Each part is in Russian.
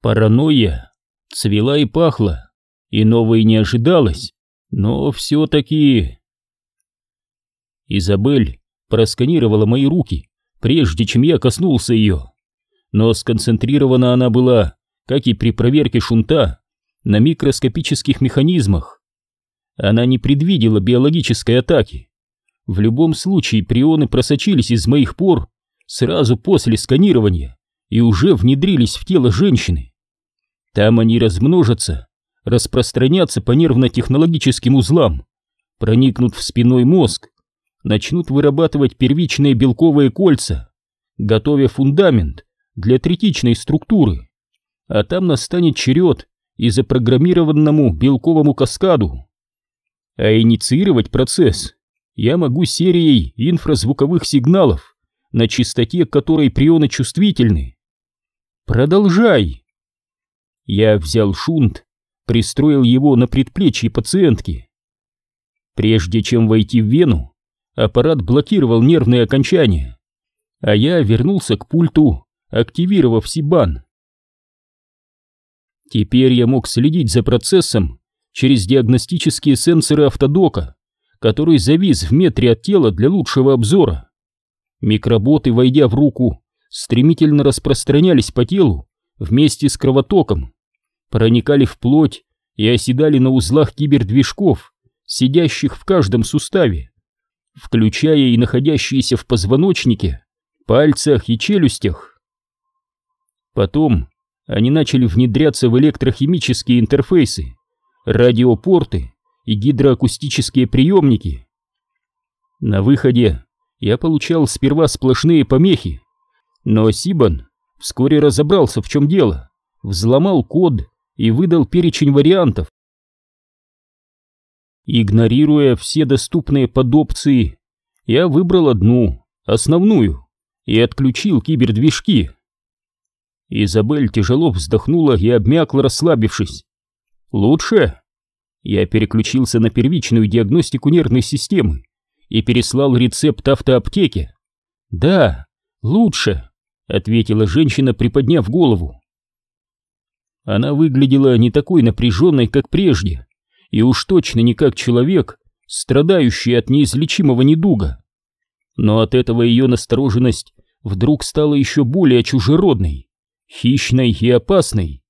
Паранойя цвела и пахла, и новой не ожидалось, но все-таки... Изабель просканировала мои руки, прежде чем я коснулся ее. Но сконцентрирована она была, как и при проверке шунта, на микроскопических механизмах. Она не предвидела биологической атаки. В любом случае прионы просочились из моих пор сразу после сканирования и уже внедрились в тело женщины. Там они размножатся, распространятся по нервно-технологическим узлам, проникнут в спиной мозг, начнут вырабатывать первичные белковые кольца, готовя фундамент для третичной структуры, а там настанет черед и запрограммированному белковому каскаду. А инициировать процесс я могу серией инфразвуковых сигналов, на частоте которой прионы чувствительны. Продолжай. Я взял шунт, пристроил его на предплечье пациентки. Прежде чем войти в вену, аппарат блокировал нервные окончания, а я вернулся к пульту, активировав Сибан. Теперь я мог следить за процессом через диагностические сенсоры автодока, который завис в метре от тела для лучшего обзора. Микроботы, войдя в руку, стремительно распространялись по телу вместе с кровотоком, проникали в плоть и оседали на узлах кибердвижков, сидящих в каждом суставе, включая и находящиеся в позвоночнике, пальцах и челюстях. Потом они начали внедряться в электрохимические интерфейсы, радиопорты и гидроакустические приемники. На выходе я получал сперва сплошные помехи, но Сибан вскоре разобрался, в чем дело, взломал код и выдал перечень вариантов. Игнорируя все доступные подопции, я выбрал одну, основную, и отключил кибердвижки. Изабель тяжело вздохнула и обмякла, расслабившись. «Лучше?» Я переключился на первичную диагностику нервной системы и переслал рецепт автоаптеке. «Да, лучше», — ответила женщина, приподняв голову. Она выглядела не такой напряженной, как прежде, и уж точно не как человек, страдающий от неизлечимого недуга. Но от этого ее настороженность вдруг стала еще более чужеродной хищной и опасной.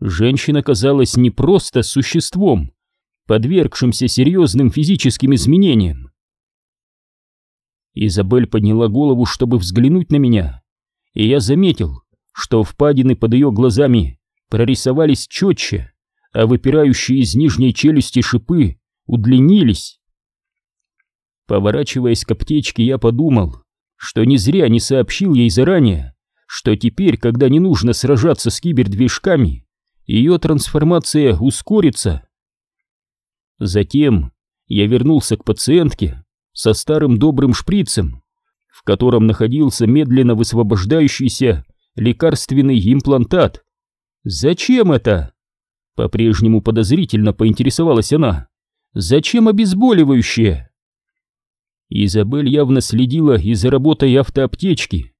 Женщина казалась не просто существом, подвергшимся серьезным физическим изменениям. Изабель подняла голову, чтобы взглянуть на меня, и я заметил, что впадины под ее глазами прорисовались четче, а выпирающие из нижней челюсти шипы удлинились. Поворачиваясь к аптечке, я подумал, что не зря не сообщил ей заранее, что теперь, когда не нужно сражаться с кибердвижками, ее трансформация ускорится. Затем я вернулся к пациентке со старым добрым шприцем, в котором находился медленно высвобождающийся лекарственный имплантат. «Зачем это?» По-прежнему подозрительно поинтересовалась она. «Зачем обезболивающее?» Изабель явно следила и за работой автоаптечки.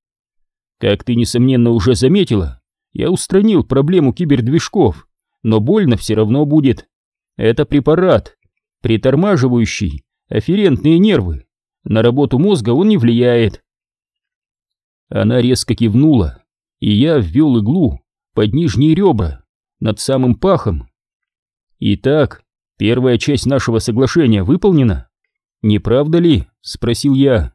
Как ты, несомненно, уже заметила, я устранил проблему кибердвижков, но больно все равно будет. Это препарат, притормаживающий афферентные нервы. На работу мозга он не влияет. Она резко кивнула, и я ввел иглу под нижние ребра, над самым пахом. Итак, первая часть нашего соглашения выполнена. Не правда ли? Спросил я.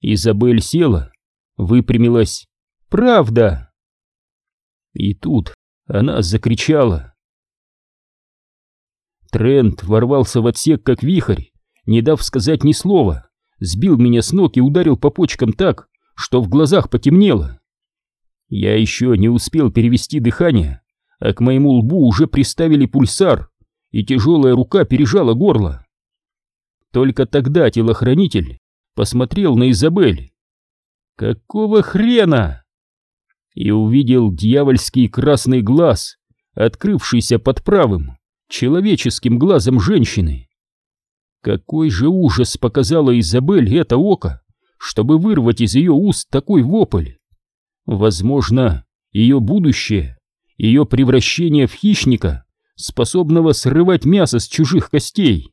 Изабель села выпрямилась. «Правда!» И тут она закричала. Трент ворвался в отсек, как вихрь, не дав сказать ни слова, сбил меня с ног и ударил по почкам так, что в глазах потемнело. Я еще не успел перевести дыхание, а к моему лбу уже приставили пульсар, и тяжелая рука пережала горло. Только тогда телохранитель посмотрел на Изабель Какого хрена? И увидел дьявольский красный глаз, открывшийся под правым, человеческим глазом женщины. Какой же ужас показала Изабель это око, чтобы вырвать из ее уст такой вопль. Возможно, ее будущее, ее превращение в хищника, способного срывать мясо с чужих костей.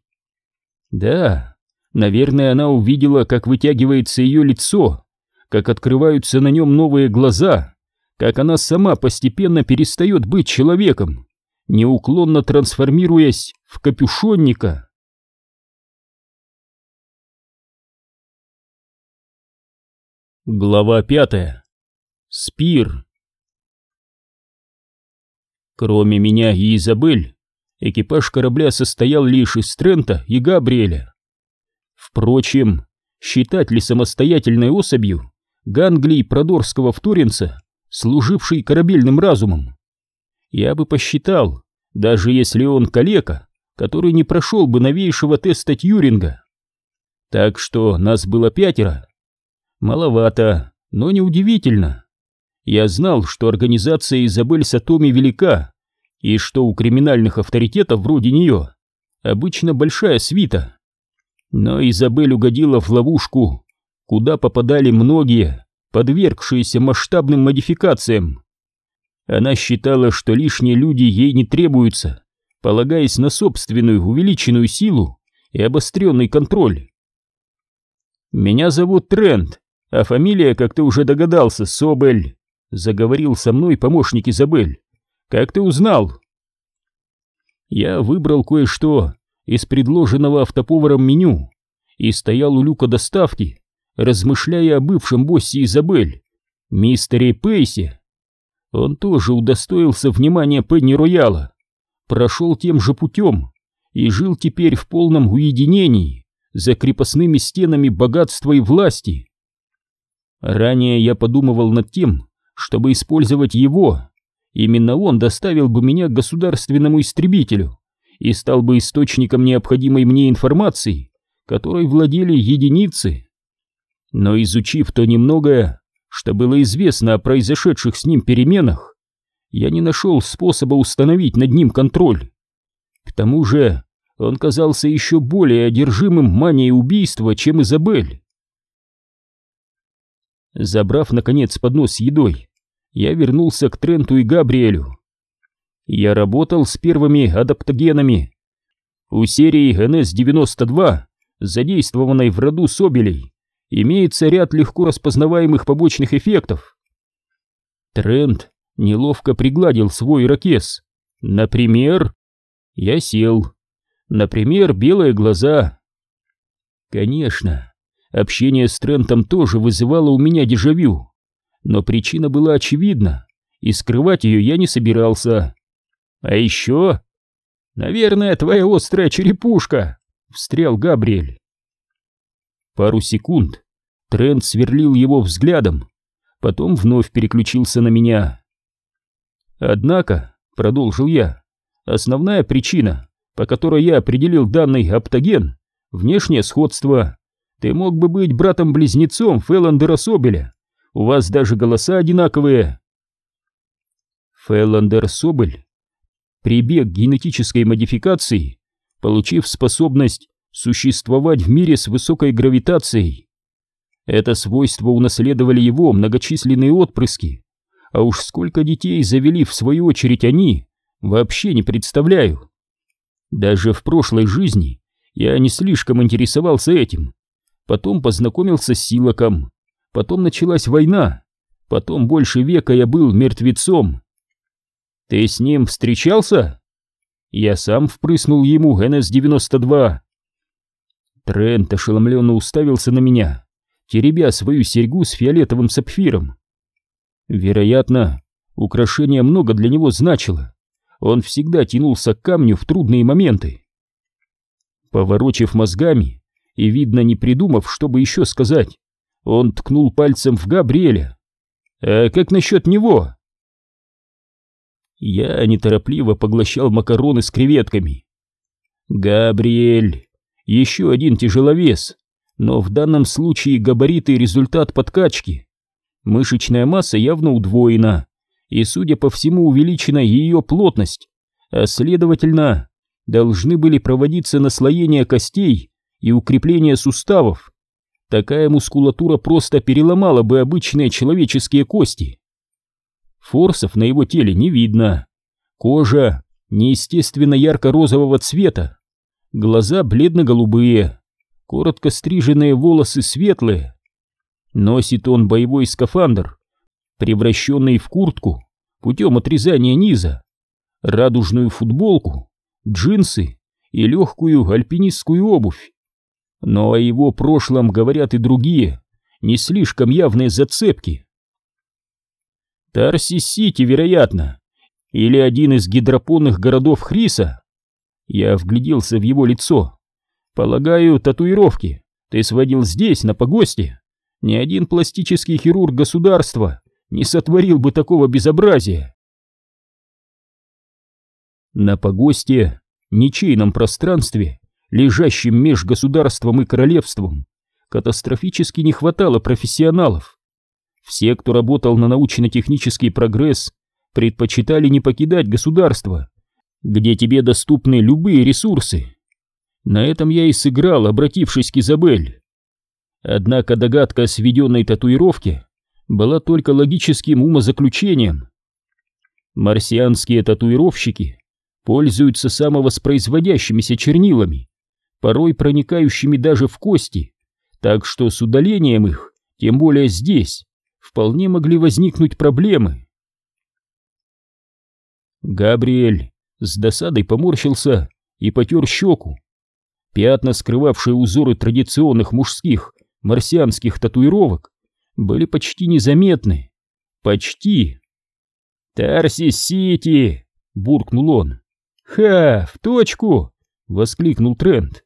Да, наверное, она увидела, как вытягивается ее лицо, как открываются на нем новые глаза, как она сама постепенно перестает быть человеком, неуклонно трансформируясь в капюшонника. Глава пятая. Спир. Кроме меня и Изабель, экипаж корабля состоял лишь из Трента и Габриэля. Впрочем, считать ли самостоятельной особью Ганглий Продорского вторинца, служивший корабельным разумом? Я бы посчитал, даже если он калека, который не прошел бы новейшего теста Тьюринга. Так что нас было пятеро. Маловато, но неудивительно. Я знал, что организация Изабель Сатоми велика, и что у криминальных авторитетов вроде нее обычно большая свита. Но Изабель угодила в ловушку, куда попадали многие, подвергшиеся масштабным модификациям. Она считала, что лишние люди ей не требуются, полагаясь на собственную увеличенную силу и обостренный контроль. «Меня зовут Трент, а фамилия, как ты уже догадался, Собель», Заговорил со мной помощник Изабель. Как ты узнал? Я выбрал кое-что из предложенного автоповаром меню и стоял у люка доставки, размышляя о бывшем боссе Изабель, мистере Пейсе. Он тоже удостоился внимания Пенни Рояла, прошел тем же путем и жил теперь в полном уединении за крепостными стенами богатства и власти. Ранее я подумывал над тем, чтобы использовать его. Именно он доставил бы меня к государственному истребителю и стал бы источником необходимой мне информации, которой владели единицы. Но изучив то немногое, что было известно о произошедших с ним переменах, я не нашел способа установить над ним контроль. К тому же он казался еще более одержимым манией убийства, чем Изабель. Забрав, наконец, поднос с едой, я вернулся к Тренту и Габриэлю. Я работал с первыми адаптогенами. У серии НС-92, задействованной в роду Собелей, имеется ряд легко распознаваемых побочных эффектов. Трент неловко пригладил свой ракес. Например, я сел. Например, белые глаза. Конечно, общение с Трентом тоже вызывало у меня дежавю но причина была очевидна, и скрывать ее я не собирался. А еще... «Наверное, твоя острая черепушка!» — встрял Габриэль. Пару секунд Трент сверлил его взглядом, потом вновь переключился на меня. «Однако», — продолжил я, — «основная причина, по которой я определил данный аптоген — внешнее сходство. Ты мог бы быть братом-близнецом Фэлландера Собеля, у вас даже голоса одинаковые. Фэлландер Соболь прибег к генетической модификации, получив способность существовать в мире с высокой гравитацией. Это свойство унаследовали его многочисленные отпрыски, а уж сколько детей завели в свою очередь они, вообще не представляю. Даже в прошлой жизни я не слишком интересовался этим, потом познакомился с Силаком, потом началась война, потом больше века я был мертвецом. Ты с ним встречался? Я сам впрыснул ему НС-92. Трент ошеломленно уставился на меня, теребя свою серьгу с фиолетовым сапфиром. Вероятно, украшение много для него значило. Он всегда тянулся к камню в трудные моменты. Поворочив мозгами и, видно, не придумав, чтобы еще сказать, он ткнул пальцем в Габриэля. «А как насчет него?» Я неторопливо поглощал макароны с креветками. «Габриэль, еще один тяжеловес, но в данном случае габариты — результат подкачки. Мышечная масса явно удвоена, и, судя по всему, увеличена ее плотность, а следовательно, должны были проводиться наслоения костей и укрепление суставов. Такая мускулатура просто переломала бы обычные человеческие кости. Форсов на его теле не видно. Кожа неестественно ярко-розового цвета. Глаза бледно-голубые. Коротко стриженные волосы светлые. Носит он боевой скафандр, превращенный в куртку путем отрезания низа, радужную футболку, джинсы и легкую альпинистскую обувь. Но о его прошлом говорят и другие, не слишком явные зацепки. Тарси-Сити, вероятно, или один из гидропонных городов Хриса. Я вгляделся в его лицо. Полагаю, татуировки ты сводил здесь, на погосте. Ни один пластический хирург государства не сотворил бы такого безобразия. На погосте, ничейном пространстве, лежащем меж государством и королевством, катастрофически не хватало профессионалов. Все, кто работал на научно-технический прогресс, предпочитали не покидать государство, где тебе доступны любые ресурсы. На этом я и сыграл, обратившись к Изабель. Однако догадка о сведенной татуировке была только логическим умозаключением. Марсианские татуировщики пользуются самовоспроизводящимися чернилами, порой проникающими даже в кости, так что с удалением их, тем более здесь, вполне могли возникнуть проблемы. Габриэль с досадой поморщился и потер щеку. Пятна, скрывавшие узоры традиционных мужских марсианских татуировок, были почти незаметны. Почти. «Тарси-Сити!» — буркнул он. «Ха! В точку!» — воскликнул Трент.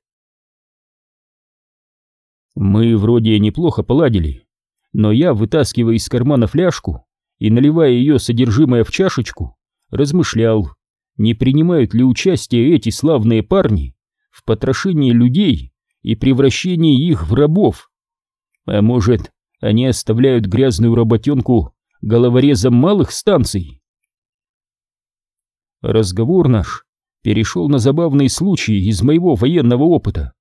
Мы вроде неплохо поладили, но я, вытаскивая из кармана фляжку и наливая ее содержимое в чашечку, размышлял, не принимают ли участие эти славные парни в потрошении людей и превращении их в рабов. А может, они оставляют грязную работенку головорезом малых станций? Разговор наш перешел на забавные случаи из моего военного опыта,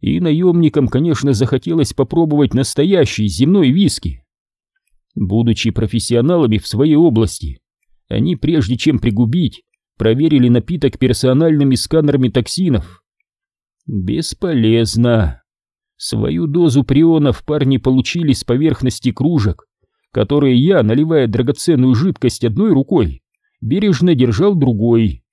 и наемникам, конечно, захотелось попробовать настоящий земной виски. Будучи профессионалами в своей области, они, прежде чем пригубить, проверили напиток персональными сканерами токсинов. Бесполезно. Свою дозу прионов парни получили с поверхности кружек, которые я, наливая драгоценную жидкость одной рукой, бережно держал другой.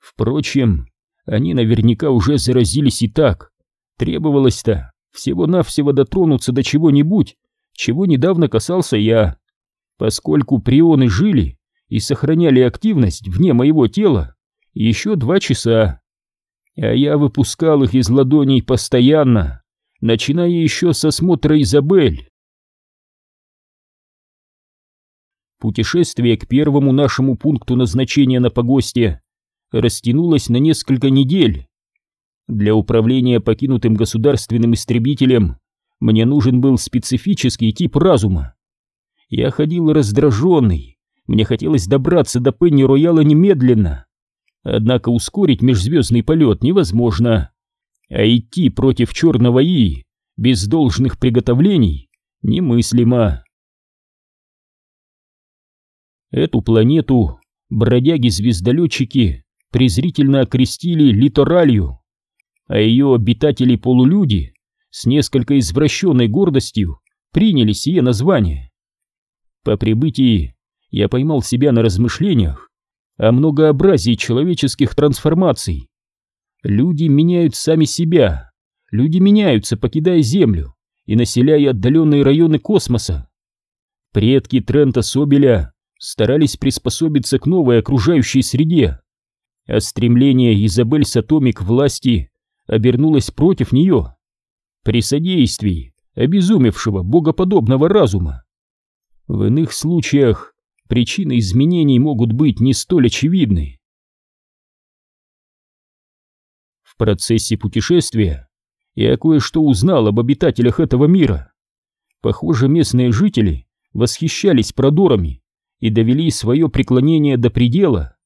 Впрочем, они наверняка уже заразились и так. Требовалось-то всего-навсего дотронуться до чего-нибудь, чего недавно касался я. Поскольку прионы жили и сохраняли активность вне моего тела еще два часа. А я выпускал их из ладоней постоянно, начиная еще с осмотра Изабель. Путешествие к первому нашему пункту назначения на погосте растянулось на несколько недель. Для управления покинутым государственным истребителем мне нужен был специфический тип разума. Я ходил раздраженный, мне хотелось добраться до Пенни-Рояла немедленно. Однако ускорить межзвездный полет невозможно. А идти против черного И без должных приготовлений немыслимо. Эту планету бродяги-звездолетчики презрительно окрестили Литоралью, а ее обитатели-полулюди с несколько извращенной гордостью приняли сие название. По прибытии я поймал себя на размышлениях о многообразии человеческих трансформаций. Люди меняют сами себя, люди меняются, покидая Землю и населяя отдаленные районы космоса. Предки Трента Собеля старались приспособиться к новой окружающей среде, а стремление Изабель Сатоми к власти обернулось против нее при содействии обезумевшего богоподобного разума. В иных случаях причины изменений могут быть не столь очевидны. В процессе путешествия я кое-что узнал об обитателях этого мира. Похоже, местные жители восхищались продорами и довели свое преклонение до предела,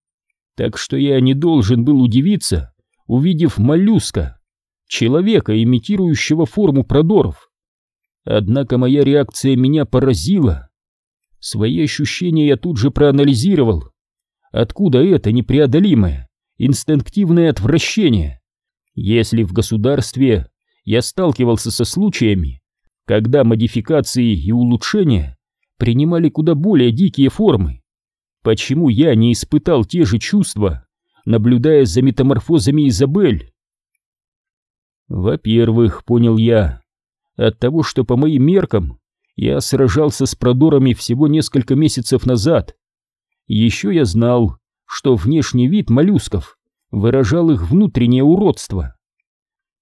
так что я не должен был удивиться, увидев моллюска, человека, имитирующего форму продоров. Однако моя реакция меня поразила. Свои ощущения я тут же проанализировал. Откуда это непреодолимое, инстинктивное отвращение? Если в государстве я сталкивался со случаями, когда модификации и улучшения принимали куда более дикие формы, почему я не испытал те же чувства, наблюдая за метаморфозами Изабель? Во-первых, понял я, от того, что по моим меркам я сражался с продорами всего несколько месяцев назад. Еще я знал, что внешний вид моллюсков выражал их внутреннее уродство.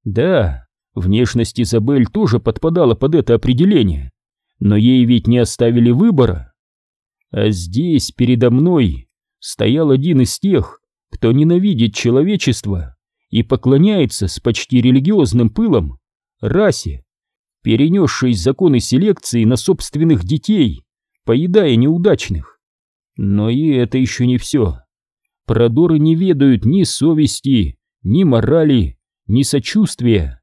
Да, внешность Изабель тоже подпадала под это определение, но ей ведь не оставили выбора. А здесь передо мной стоял один из тех, кто ненавидит человечество и поклоняется с почти религиозным пылом расе, перенесшей законы селекции на собственных детей, поедая неудачных. Но и это еще не все. Продоры не ведают ни совести, ни морали, ни сочувствия.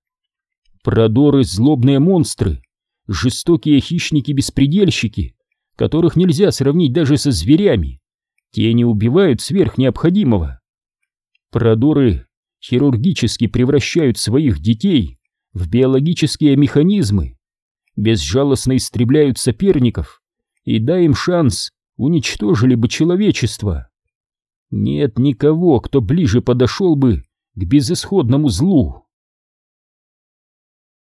Продоры — злобные монстры, жестокие хищники-беспредельщики, которых нельзя сравнить даже со зверями. Те не убивают сверх необходимого. Продоры хирургически превращают своих детей в биологические механизмы, безжалостно истребляют соперников и, дай им шанс, уничтожили бы человечество. Нет никого, кто ближе подошел бы к безысходному злу.